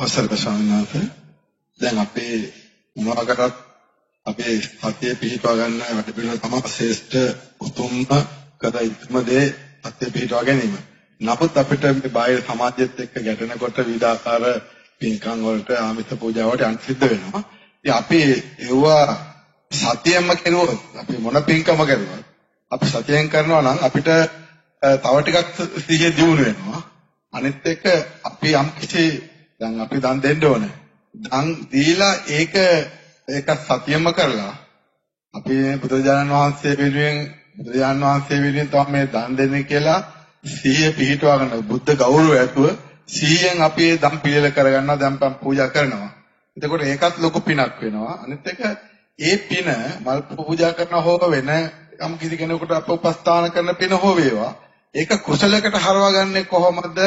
අවසරයි ස්වාමීන් වහන්සේ. දැන් අපේ මොනවා කරත් අපේ සතිය පිහිටවා ගන්න වැඩ පිළිවෙල තමයි ශ්‍රේෂ්ඨ උතුම්ම කර යුතුම දේ සතිය පිහිටවා ගැනීම. නමුත් අපිට මේ බාහිර සමාජයත් එක්ක ගැටෙනකොට විවිධාකාර පින්කම් වලට ආමිත පූජා වලට යන්න සිද්ධ වෙනවා. ඉතින් අපි ඒවා සතියෙන්ම කෙරුවොත් අපි මොන පින්කම කරුවත් අපි සතියෙන් කරනවා නම් අපිට තව ටිකක් සිහිය දියුණු වෙනවා. අනිත් එක අපි යම් කිසි දැන් අපි දන් දෙන්න ඕනේ. දන් දීලා ඒක ඒක සතියෙන්ම කරලා අපි බුදුරජාණන් වහන්සේ වෙනුවෙන් බුදුරජාණන් වහන්සේ වෙනුවෙන් තමයි මේ දන් දෙන්නේ කියලා සිහිය පිහිටවාගෙන බුද්ධ ගෞරවය ඇතුව සිහියෙන් අපි ඒ දම් පිළිල කරගන්නවා දම්පම් පූජා කරනවා. එතකොට ඒකත් ලොකු පිනක් වෙනවා. අනිත් එක ඒ පින මල් පූජා කරන හෝ වෙන යම් කිසි කෙනෙකුට අප උපස්ථාන කරන පින හෝ වේවා. ඒක කුසලයකට හරවගන්නේ කොහොමද?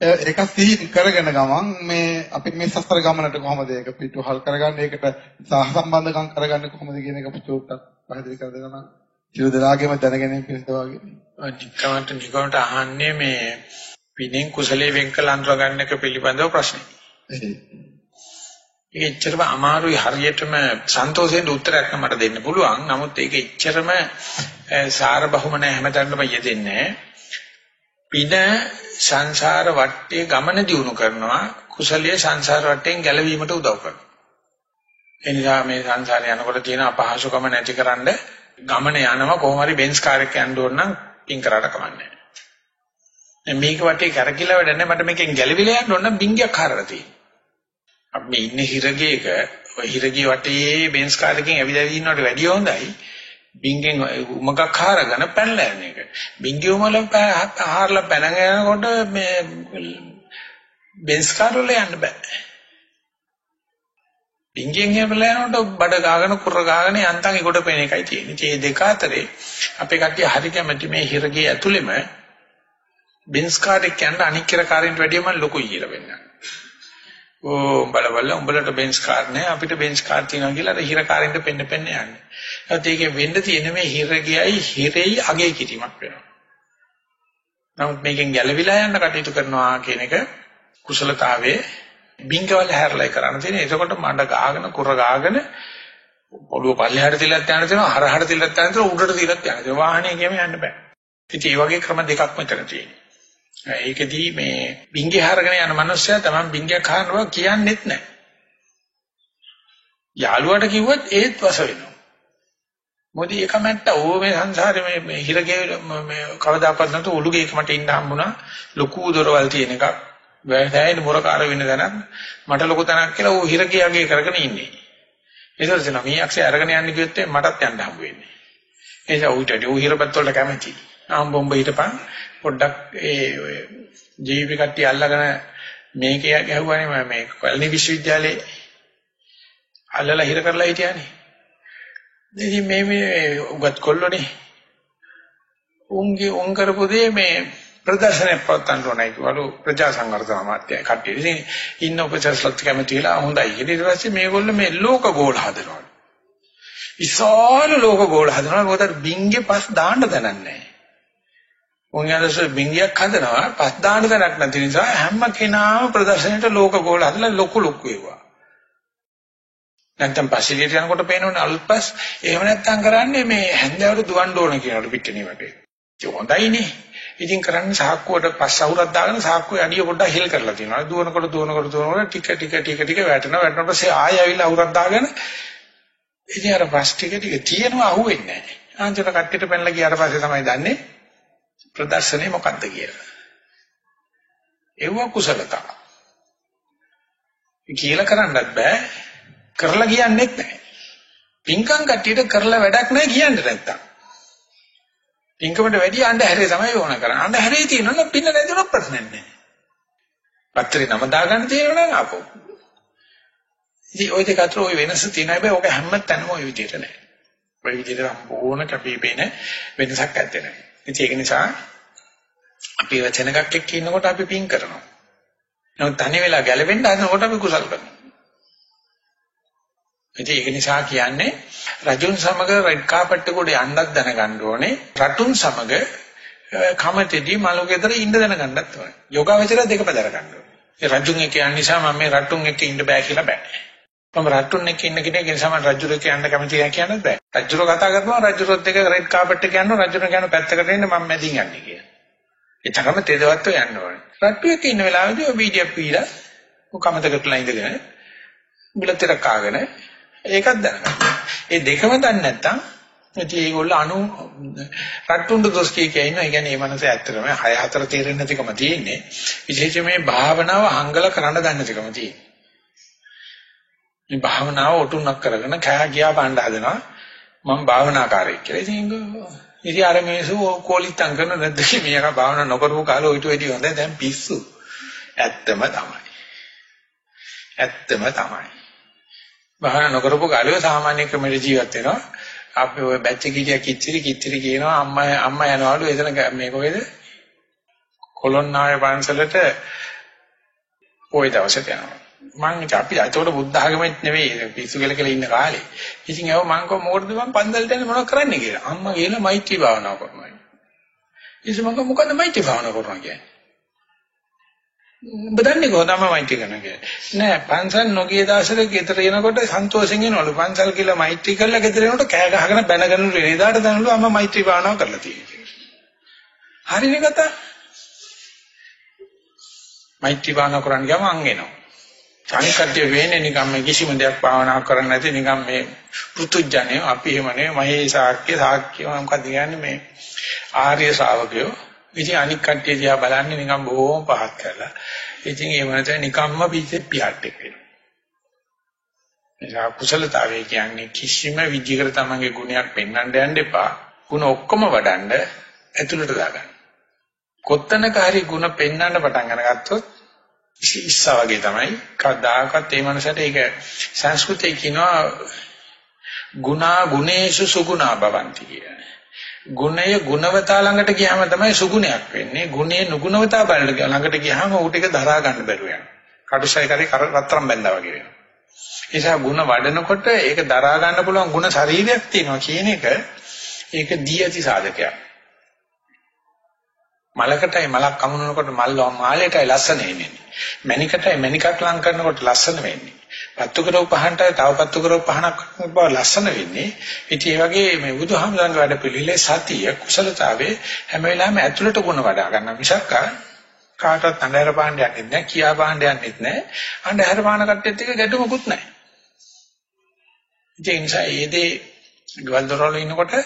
ඒක සිහි කරගෙන ගමන් මේ අපි මේ සසර ගමනට කොහොමද ඒක පිටුහල් කරගන්නේ? ඒකට සහසම්බන්ධකම් කරගන්නේ කොහොමද කියන එක පුතෝට්ටක් පැහැදිලි කර දෙනවා. සියලු දෙනාගේම දැනගැනීම පිණිස වගේ. නිකමට නිකමට අහන්නේ මේ පිනෙන් කුසලයේ වෙන් කළ අඳුර ගන්න එක පිළිබඳව ප්‍රශ්නේ. ඒක එච්චරම අමාරුයි හරියටම සන්තෝෂයෙන් උත්තරයක් මට දෙන්න පුළුවන්. නමුත් ඒක එච්චරම සාර බහුම නැහැ හැමතැනම යෙදෙන්නේ පින සංසාර වටේ ගමන දියුණු කරනවා කුසලයේ සංසාර වටෙන් ගැලවීමට උදව් කරනවා. ඒ නිසා මේ සංසාරේ යනකොට තියෙන අපහසුකම නැතිකරන්න ගමන යනවා කොහොම හරි බෙන්ස් කාර් එකක් යන්න ඕන නම් පින් කරාට කමන්නේ නැහැ. මේක වටේ කරකිලා වැඩ නැහැ මට මේකෙන් ගැලවිලා යන්න ඕන නම් බින්ගයක් හරලා තියෙනවා. අපි ඉන්නේ හිරගේක ඔය හිරගේ වටේ බෙන්ස් කාර් එකකින් ඇවිදලා ඉන්නවට වැඩිය හොඳයි. බින්ගෙන් උමගක් හරගෙන පැනලා යන එක. බින්ගේ උමල හරලා පැනගෙන යනකොට මේ බෙන්ස් කාර් වල යන්න බෑ. බින්ගෙන් හැමලා යනකොට බඩ ගාගෙන කුර ගාගෙන යන්තම් ඒකට පේන එකයි තියෙන්නේ. මේ දෙක අතරේ අපේ කට්ටිය හරි කැමති මේ හිරගේ ඇතුළෙම බෙන්ස් කාර් එක යන අනික් කර කාරින්ට වැඩිය මම ලොකුයි කියලා වෙන්නා. ඕ බලවල උඹලට බෙන්ස් කාර් නැහැ අපිට බෙන්ස් කාර් තියෙනවා කියලා අර හිර කාරින්ට පෙන්න පෙන්න යන්නේ. ඒත් ඒකෙන් වෙන්න තියෙන මේ හිරගයයි හිරෙයි අගේ කිරීමක් වෙනවා. නමුත් මේකෙන් ගැලවිලා යන්න කටයුතු කරනවා කියන එක කුසලතාවයේ බින්ගවල හැරලයි කරන්න තියෙන්නේ. එතකොට මඩ ගාගෙන කුර ගාගෙන ඔළුව පල්ලෙහාට තියලත් යන්න තියෙනවා, හරහට තියලත් යන්න තියෙනවා, උඩට තියලත් යන්න තියෙනවා. වාහනේ ගියම යන්න බෑ. ඉතින් මේ වගේ ක්‍රම දෙකක් මෙතන තියෙනවා. ඒකෙදී මේ බින්ගේ හරගෙන යන මනුස්සයා තමයි බින්ගයක් හරනවා කියන්නෙත් නැහැ. යාළුවාට කිව්වොත් ඒත් වස වෙනවා. මොකද ඒක මැට්ට ඕ මේ සංසාරේ මේ හිරගේ මේ කවදාකවත් නැතු ඔලුගේ මට ඉන්න හම්බුණා ලොකු දොරවල් තියෙන එකක්. වැයසෑයින මොරකාර වෙන තැනක් මට ලොකු තැනක් කියලා ඌ හිරකියගේ කරගෙන ඉන්නේ. ඒසර දෙනවා මේ අක්ෂය අරගෙන යන්න කිව්වොත් මටත් යන්න හම්බ වෙන්නේ. ඒ නිසා ඌට ඌ හිරපත් වලට කැමති. ආම්බොම්බ හිටපන් පොඩ්ඩක් ඒ ජීවි කට්ටිය අල්ලගෙන මේකේ ගැහුවානේ මේ කොළණි විශ්වවිද්‍යාලේ අල්ලලා හිර කරලා හිටියානේ. ඉතින් මේ මේ උගත් කොල්ලෝනේ උන්ගේ උන් කරපු දේ මේ ප්‍රදර්ශනයක් පවත්වන්න ඕනයි කිවලු ප්‍රජා සංවර්ධන අමාත්‍යය කට්ටිය. ඉතින් ඉන්න උපසස්ලත් කැමතිලා හොඳයි. ඊට පස්සේ මේගොල්ලෝ මේ ලෝක ගෝල හදනවා. ඉස්සාල ලෝක ගෝල හදනවා. මොකද බින්ගේ පස් දාන්න දනන්නේ නැහැ. උන්යන්ස බින්ගයක් හදනවා පස් දාන්න දනක් නැති නිසා හැම කෙනාම ප්‍රදර්ශනයට ලෝක ගෝල හදලා ලොකු ලොකු ඒවා. නැත්තම් පස්සිලියට යනකොට පේනවනේ අල්පස් එහෙම නැත්තම් කරන්නේ මේ හැන්දෑවට දුවන්න ඕන කියනකොට පිටිනේ වටේ. ඒක හොඳයිනේ. ඉතින් කරන්නේ සාක්කුවට පස් අවුරක් දාගෙන සාක්කුවේ අඩිය පොඩ්ඩක් හිල් කරලා තියෙනවා. දුවනකොට දුවනකොට දුවනකොට ටික ටික ටික ටික වැටෙනවා. වැටෙනකොට පස්සේ ආයෙ ඇවිල්ලා අවුරක් දාගෙන ඉතින් අර පස් ටික ටික තියෙනවා අහුවෙන්නේ නැහැ. ආන්චර කට්ටියට පැනලා ගියාට පස්සේ තමයි දන්නේ ප්‍රදර්ශනේ මොකද්ද කියලා. ඒව කුසලතා. කියලා කරන්නත් බෑ. කරලා කියන්නෙත් නැහැ. පින්කම් කට්ටියට කරලා වැඩක් නැහැ කියන්නේ නැත්තම්. පින්කමට වැඩි අන්ධහැරේ තමයි ඕන කරන්නේ. අන්ධහැරේ තියෙනවා පින්න නැතිව ප්‍රශ්නයක් නැහැ. පත්‍රේ නම දාගන්න තියෙනවා නම් ආපහු. ඉතින් ওই දෙක අතර ওই වෙනස තියෙන හැබැයි ඕක හැම තැනම ওই විදිහට නැහැ. ওই විදිහට සම්පූර්ණ කැපිපෙන වෙනසක් ඇත්තේ නැහැ. ඉතින් ඒක නිසා අපි වචනකක් එක්ක ඉන්නකොට අපි පින් කරනවා. නමුත් තනි වෙලා ගැලවෙන්න හදනකොට අපි කුසල් කරනවා. ඉතින් ඒක නිසා කියන්නේ රජුන් සමග රෙඩ් කාපට් එක උඩ යන්නත් දැනගන්න ඕනේ. රටුන් සමග කමතේදී මලු ගෙදර ඉන්න දැනගන්නත් ඕනේ. යෝගාවචරය දෙක බදර ගන්න ඕනේ. ඒ රජුන් එක්ක යන නිසා මම මේ රටුන් එක්ක ඉන්න බෑ කියලා බෑ. මම රටුන් එක්ක ඉන්න කෙනෙක් ඒ නිසා මම රජුර එක්ක යන්න කැමති නැහැ කියන්නත් බෑ. රජුර කතා කරනවා රජුරොත් එක්ක රෙඩ් කාපට් එක යනවා රජුර කියන පැත්තකට එන්න මම මැදින් යන්නේ කියලා. ඒ තරම තේදවත්ව යන්න ඕනේ. රට්ටු එක්ක ඉන්න වෙලාවදී ඔය වීඩියෝ පීලා කොකමතකටලා ඉඳගෙන බුලතර කාගෙන ඒකත් දැනගන්න. ඒ දෙකම දන්නේ නැත්නම් ඉතින් ඒගොල්ලෝ අනු රට්ටුන්ට දොස් කිය කිය ඉන්නවා. ඒ කියන්නේ මේ මනස ඇත්තටම 6 4 තේරෙන්නේ නැතිකම තියෙන්නේ. විශේෂයෙන් මේ භාවනාව හංගල කරන්න දන්නේ නැතිකම තියෙන්නේ. මේ භාවනාව ඔටුන්නක් කරගෙන කෑ ගියා බණ්ඩ හදනවා. මම භාවනාකාරයෙක් කියලා. ඉතින් ඉතින් අර මේසු කෝලිත්තම් කරන නැද්ද මේක භාවනා නොකරපු කාලේ ඊට වැඩි හොඳයි දැන් පිස්සු. ඇත්තම තමයි. ඇත්තම තමයි. භාවනා නොකරපු කාලේ සාමාන්‍ය ක්‍රමයට ජීවත් වෙනවා. අපි ওই බැච් එකේ ගියා කිච්චිරි කිච්චිරි කියනවා අම්මා අම්මා යනවලු එතන මේ කොහෙද? කොළොන්නාවේ පන්සලට ওই දවසට යනවා. මං අපි ඒතකොට බුද්ධ ආගමෙත් නෙවෙයි පිස්සු කෙල කෙල ඉන්න කාලේ. ඉතින් ඒව මං කො මොකටද මං පන්සලට යන්නේ මොනවද කරන්නේ කියලා. අම්මා කියලා මෛත්‍රී භාවනාව කරනවා. ඉතින් මං මොකද මෛත්‍රී භාවනාව කරනවා කියන්නේ? ඔබ දන්නේ කොහොමද මෛත්‍රී කරනවා කියන්නේ? නෑ පන්සල් නොගිය දවසට ගෙදර එනකොට සන්තෝෂෙන් එනවලු. පන්සල් කියලා මෛත්‍රී කරලා ගෙදර එනකොට කෑ ගහගෙන බැනගෙන එදාට දැනලු අම්මා මෛත්‍රී භාවනාව කරලා තියෙනවා. හරිනේ කතා. මෛත්‍රී භාවනාව කරන්න ගියාම අං එනවා. අනිත් කට්ටිය වෙන්නේ නිකම් මේ කිසිම දෙයක් භාවනා කරන්නේ නැති නිකම් මේ පෘතුජ්ජනේ අපි එහෙම නෙවෙයි මහේ ශාක්‍ය ශාක්‍ය මොකක්ද කියන්නේ මේ ආර්ය ශ්‍රාවකයෝ ඉතින් අනිත් කට්ටිය දිහා බලන්නේ නිකම් බොහොම පහත් කරලා. ඉතින් ඒ වනත නිකම්ම පිටේ පියාට් එක වෙනවා. එයා කුසලතාවය කියන්නේ කිසිම විදිහකට තමන්ගේ ගුණයක් පෙන්වන්න යන්න එපා. ගුණ ඔක්කොම වඩන්න ඇතුළට දාගන්න. කොත්තනක හරි ගුණ පෙන්වන්න පටන් අරගත්තොත් ඉස්සා වගේ තමයි. කවදාකවත් ඒ මනසට ඒක සංස්කෘතේ කියනවා ගුණා ගුණේසු සුගුණා භවಂತಿ කියන. ගුණය ගුණවතා ළඟට ගියාම තමයි සුගුණයක් වෙන්නේ. ගුණේ නුගුණවතා බලන්න ළඟට ගියාම ඌට ඒක දරා ගන්න බැරුව යනවා. කටුසයි කරේ රත්තරන් බැඳා වගේ වෙනවා. ඒ නිසා ගුණ වඩනකොට ඒක දරා ගන්න පුළුවන් ගුණ ශරීරයක් තියෙනවා කියන එක ඒක දී ඇති සාධකයක්. මලකටයි මලක් කමුනනකොට මල් මාලයටයි ලස්සන එන්නේ. මණිකටයි මණිකක් ලං කරනකොට ලස්සන වෙන්නේ. පත්තු කරව පහනටයි තව පත්තු කරව පහනක් බව ලස්සන වෙන්නේ. ඉතින් ඒ වගේ මේ බුදුහාමුදුරන්ගේ වැඩ පිළිලේ සතිය කුසලතාවේ හැම වෙලාවෙම ඇතුළට ගුණ වඩා ගන්න මිසක් කාටවත් අnder පාණ්ඩ යන්නේ නැහැ, කියා පාණ්ඩ යන්නේ නැහැ. අnder පාන කට්ටියත් එක්ක ගැටුමකුත් නැහැ. ඒ නිසා ඒ දේ ගෙවල් දොරවල ඉන්නකොට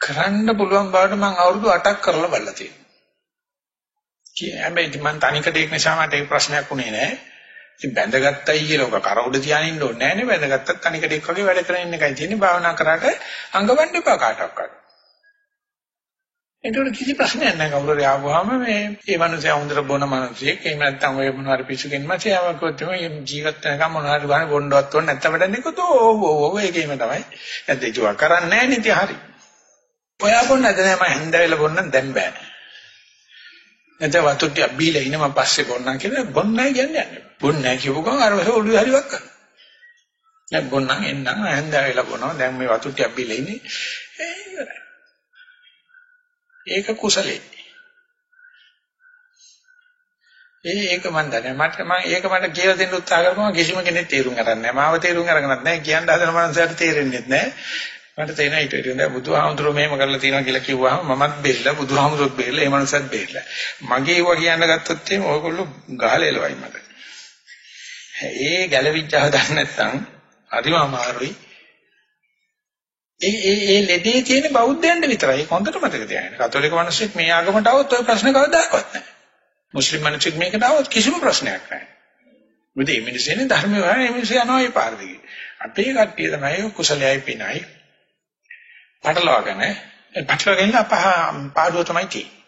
කරන්න පුළුවන් බවට මම අවුරුදු 8ක් කරලා බලලා තියෙනවා. කිය හැබැයි මම තනිකට ඒක නිසා මට ඒ ප්‍රශ්නයක් උනේ නැහැ. ඉතින් බැඳගත්තයි කියලා ඔක කර උඩ තියානින්න ඕනේ නැහැ නේ. බැඳගත්තත් තනිකට එක් වගේ වැඩ කරගෙන එකයි තියෙන්නේ. භාවනා කරාට අංගවන්න එපා කාටවත්. ඒකට කිසි ප්‍රශ්නයක් නැහැ. කවුරු හරි ආවම මේ මේ මිනිස්සයා හොඳට බොන මිනිස්සෙක්. එහෙම නැත්නම් ඔය මොනවා හරි පිස්සු කෙනෙක් මාසේ ආවකොත් මේ ජීවත් වෙනකම් මොනවා හරි ගන්න බොන්නවත් ඕනේ නැත්නම් වැඩන්නේ කොතෝ ඔව් ඔව් ඔව් ඒකේම තමයි. නැත්නම් ඒක කරන්නේ නැහැ නේ ඉතින් හරි. ඔයා බොන්න නැද නෑ මම හැන්ද වෙලා බොන්නම් දැන් බෑ. නැත්නම් වතුර ටික බීලා ඉන්න මම පස්සේ බොන්නම් කියලා බොන්නයි කියන්නේ යන්නේ. බොන්නයි කියපු ගමන් අර ඔළුවේ හරි වක් කරනවා. දැන් බොන්නම් එන්නම් හැන්ද වෙලා බොනවා. දැන් මේ වතුර ටික බීලා ඉන්නේ. ඒක කුසලෙ. ඒ ඒක මන් දන්නේ මට මම ඒක මට කියලා දෙන්න උත්සාහ කරපුවම කිසිම කෙනෙක් තේරුම් ගන්න නැහැ. මාව තේරුම් අරගෙනත් නැහැ. කියන්න හදන මනුස්සයට තේරෙන්නේ නැහැ. මට තේරෙනවා ඊට වඩා බුදුහාමුදුරුවෝ මෙහෙම කරලා තියෙනවා කියලා කිව්වහම මමත් බෙල්ල බුදුහාමුදුරුවෝත් බෙල්ල ඒ මනුස්සයත් බෙල්ල මගේ ඒවා කියන්න ගත්තොත් එහෙම ඔයගොල්ලෝ ගහලෙලවයි මට ඒ ගැළවිච්චව දන්නේ නැත්නම් හරිම අමාරුයි ඒ ඒ ඒ ලෙඩේ තියෙන බෞද්ධයන්ට විතරයි ඒක හොඳට මතක තියාගන්න. කතෝලික මිනිස්සුත් මේ ආගමට આવොත් ওই ප්‍රශ්න කවදාවත් නැහැ. මුස්ලිම් මිනිස්සුත් මේකට આવොත් කිසිම ප්‍රශ්නයක් නැහැ. මොකද මේ මිනිස්සුනේ ධර්මය වහන මිනිස්සු යනවා ඒ පාර දිගේ. අපේ කට්ටිය තමයි කුසලයයි පිනයි පටලවාගෙන පටලවාගෙන අපහ පාඩුව තමයි තියෙන්නේ.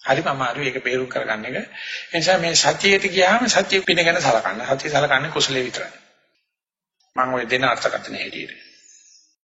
හරිම අමාරුයි ඒක බේරුම් කරගන්න එක. ඒ නිසා මේ සතියට ගියාම සතිය පින ගැන සලකන්න. සතිය සලකන්නේ කුසලයේ විතරයි. මම ওই දෙන අර්ථකථනය හැටියට.